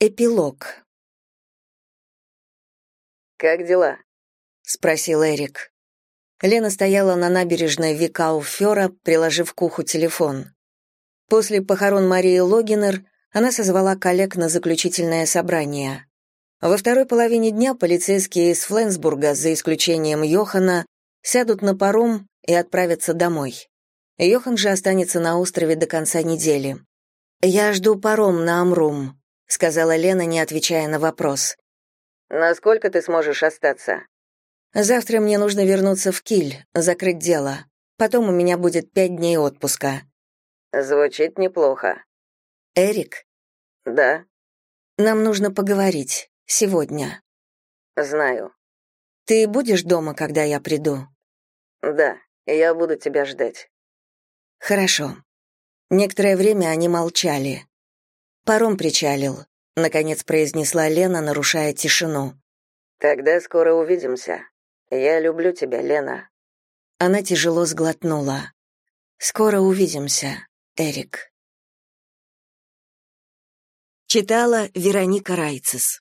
Эпилог. «Как дела?» — спросил Эрик. Лена стояла на набережной Викау-Фёра, приложив к уху телефон. После похорон Марии Логинер она созвала коллег на заключительное собрание. Во второй половине дня полицейские из Фленсбурга, за исключением Йохана, сядут на паром и отправятся домой. Йохан же останется на острове до конца недели. «Я жду паром на Амрум», — сказала Лена, не отвечая на вопрос. «Насколько ты сможешь остаться?» «Завтра мне нужно вернуться в Киль, закрыть дело. Потом у меня будет пять дней отпуска». «Звучит неплохо». «Эрик?» «Да». «Нам нужно поговорить. Сегодня». «Знаю». «Ты будешь дома, когда я приду?» «Да, я буду тебя ждать». «Хорошо». Некоторое время они молчали. Паром причалил, наконец произнесла Лена, нарушая тишину. Тогда скоро увидимся. Я люблю тебя, Лена. Она тяжело сглотнула. Скоро увидимся, Эрик. Читала Вероника Райцес.